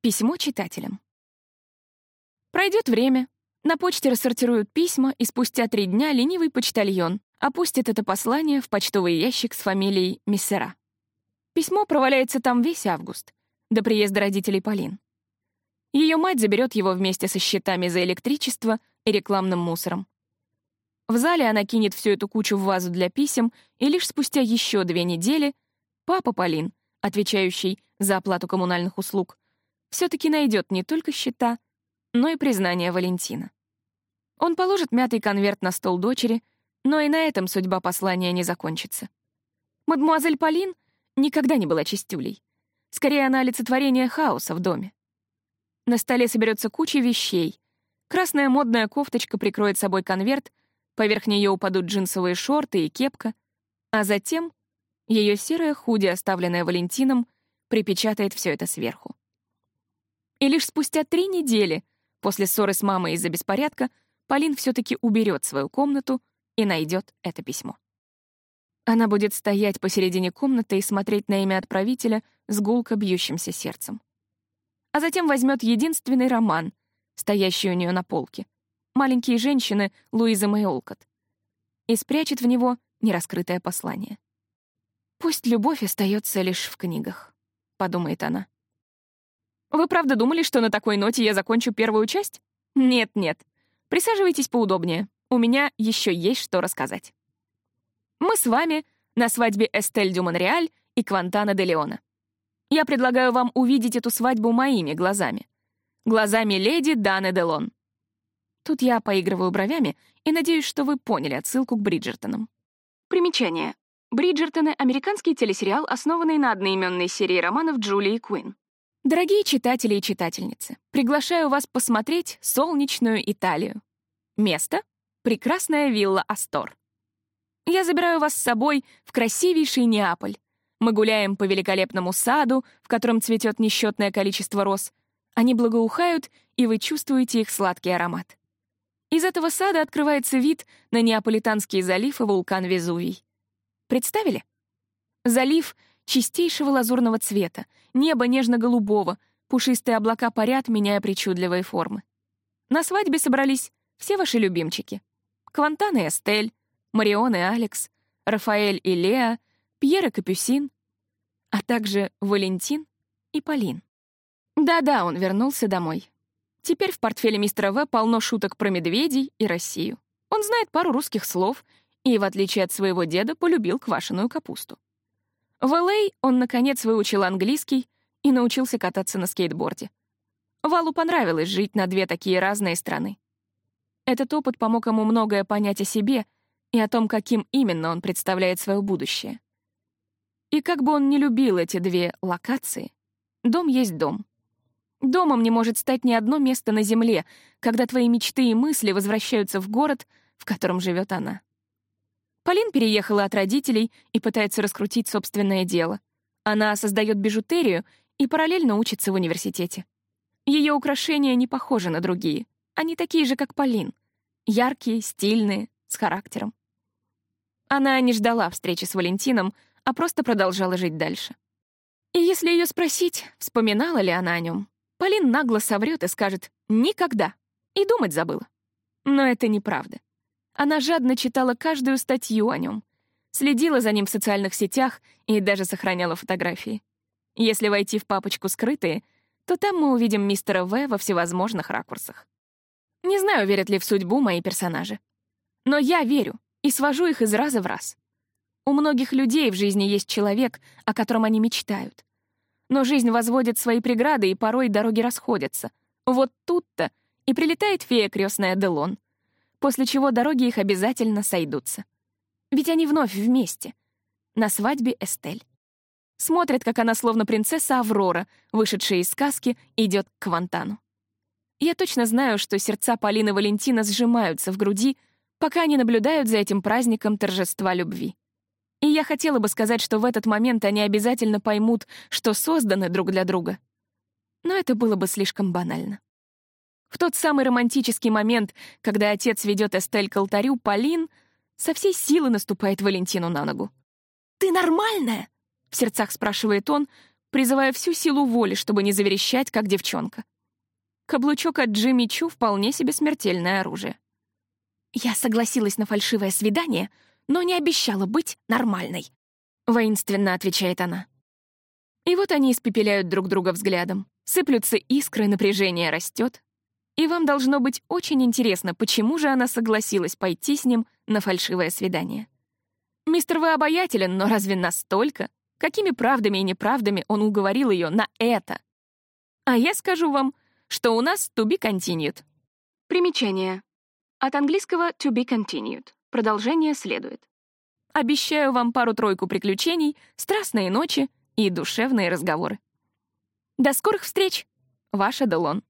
Письмо читателям. Пройдет время, на почте рассортируют письма, и спустя три дня ленивый почтальон опустит это послание в почтовый ящик с фамилией Миссера. Письмо проваляется там весь август, до приезда родителей Полин. Ее мать заберет его вместе со счетами за электричество и рекламным мусором. В зале она кинет всю эту кучу в вазу для писем, и лишь спустя еще две недели папа Полин, отвечающий за оплату коммунальных услуг, все-таки найдет не только счета, но и признание Валентина. Он положит мятый конверт на стол дочери, но и на этом судьба послания не закончится. Мадмуазель Полин никогда не была чистюлей. Скорее, она олицетворение хаоса в доме. На столе соберется куча вещей. Красная модная кофточка прикроет собой конверт, поверх нее упадут джинсовые шорты и кепка, а затем ее серое худи, оставленное Валентином, припечатает все это сверху. И лишь спустя три недели после ссоры с мамой из-за беспорядка Полин все-таки уберет свою комнату и найдет это письмо. Она будет стоять посередине комнаты и смотреть на имя отправителя с гулко бьющимся сердцем а затем возьмет единственный роман, стоящий у нее на полке «Маленькие женщины» Луизы Мэй Олкот, и спрячет в него нераскрытое послание. «Пусть любовь остается лишь в книгах», — подумает она. «Вы правда думали, что на такой ноте я закончу первую часть? Нет-нет. Присаживайтесь поудобнее. У меня еще есть что рассказать. Мы с вами на свадьбе Эстель Дю Монреаль и Квантана де Леона. Я предлагаю вам увидеть эту свадьбу моими глазами. Глазами леди Даны Делон. Тут я поигрываю бровями и надеюсь, что вы поняли отсылку к Бриджертонам. Примечание. Бриджертоны — американский телесериал, основанный на одноименной серии романов Джулии Куин. Дорогие читатели и читательницы, приглашаю вас посмотреть солнечную Италию. Место — прекрасная вилла Астор. Я забираю вас с собой в красивейший Неаполь, мы гуляем по великолепному саду, в котором цветет несчетное количество роз. Они благоухают, и вы чувствуете их сладкий аромат. Из этого сада открывается вид на Неаполитанский залив и вулкан Везувий. Представили? Залив чистейшего лазурного цвета, небо нежно-голубого, пушистые облака парят, меняя причудливые формы. На свадьбе собрались все ваши любимчики. Квантан и Эстель, Марион и Алекс, Рафаэль и Леа, Пьер и Капюсин, а также Валентин и Полин. Да-да, он вернулся домой. Теперь в портфеле мистера В полно шуток про медведей и Россию. Он знает пару русских слов и, в отличие от своего деда, полюбил квашеную капусту. В Л.А. он, наконец, выучил английский и научился кататься на скейтборде. Валу понравилось жить на две такие разные страны. Этот опыт помог ему многое понять о себе и о том, каким именно он представляет свое будущее. И как бы он ни любил эти две локации, дом есть дом. Домом не может стать ни одно место на земле, когда твои мечты и мысли возвращаются в город, в котором живет она. Полин переехала от родителей и пытается раскрутить собственное дело. Она создает бижутерию и параллельно учится в университете. Ее украшения не похожи на другие. Они такие же, как Полин. Яркие, стильные, с характером. Она не ждала встречи с Валентином, а просто продолжала жить дальше. И если ее спросить, вспоминала ли она о нем, Полин нагло соврет и скажет «никогда» и думать забыла. Но это неправда. Она жадно читала каждую статью о нем, следила за ним в социальных сетях и даже сохраняла фотографии. Если войти в папочку «Скрытые», то там мы увидим мистера В во всевозможных ракурсах. Не знаю, верят ли в судьбу мои персонажи. Но я верю и свожу их из раза в раз. У многих людей в жизни есть человек, о котором они мечтают. Но жизнь возводит свои преграды, и порой дороги расходятся. Вот тут-то и прилетает фея крестная Делон, после чего дороги их обязательно сойдутся. Ведь они вновь вместе. На свадьбе Эстель. Смотрят, как она, словно принцесса Аврора, вышедшая из сказки, идет к Квантану. Я точно знаю, что сердца Полины и Валентина сжимаются в груди, пока они наблюдают за этим праздником торжества любви. И я хотела бы сказать, что в этот момент они обязательно поймут, что созданы друг для друга. Но это было бы слишком банально. В тот самый романтический момент, когда отец ведет Эстель к алтарю, Полин со всей силы наступает Валентину на ногу. «Ты нормальная?» — в сердцах спрашивает он, призывая всю силу воли, чтобы не заверещать, как девчонка. Каблучок от Джимми Чу вполне себе смертельное оружие. «Я согласилась на фальшивое свидание, но не обещала быть нормальной», — воинственно отвечает она. И вот они испепеляют друг друга взглядом. Сыплются искры, напряжение растет. И вам должно быть очень интересно, почему же она согласилась пойти с ним на фальшивое свидание. Мистер, вы обаятелен, но разве настолько? Какими правдами и неправдами он уговорил ее на это? А я скажу вам, что у нас to be continued. Примечание. От английского to be continued. Продолжение следует. Обещаю вам пару-тройку приключений, страстные ночи и душевные разговоры. До скорых встреч! Ваша Делон.